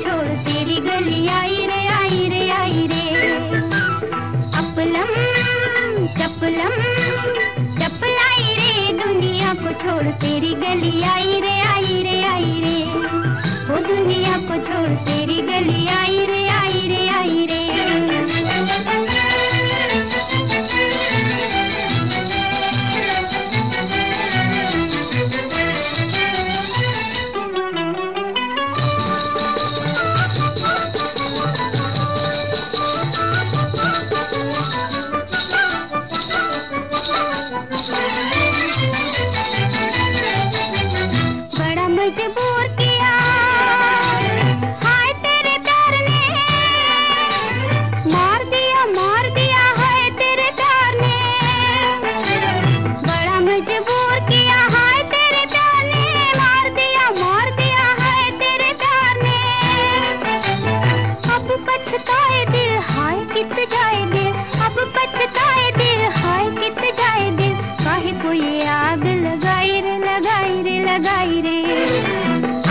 छोड़ तेरी गली, आई रे आई रे आई रे। अपलम चपलम चपलाई रे, दुनिया को छोड़ तेरी गली, आई रे आई रे आई रे। वो दुनिया को छोड़ तेरी गली, आई मजबूर किया। हाय तेरे प्यार ने। मार दिया मार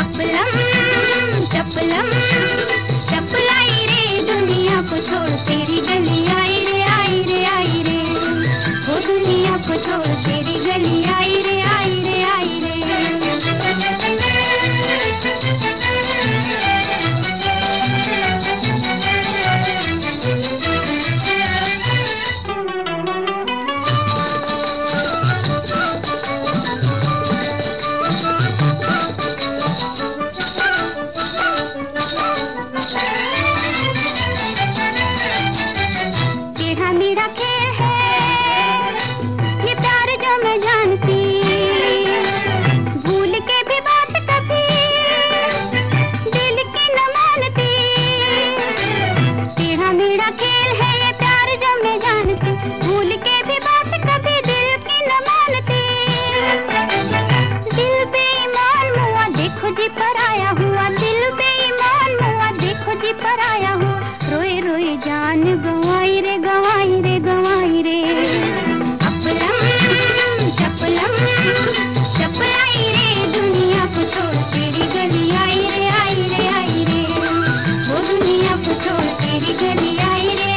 अपलम चपलम, चपलाई रे, दुनिया को छोड़ तेरी गली, आई रे आई रे आई रे। वो दुनिया को छोड़ तेरी गली आई छोड़ तेरी गली आई रे।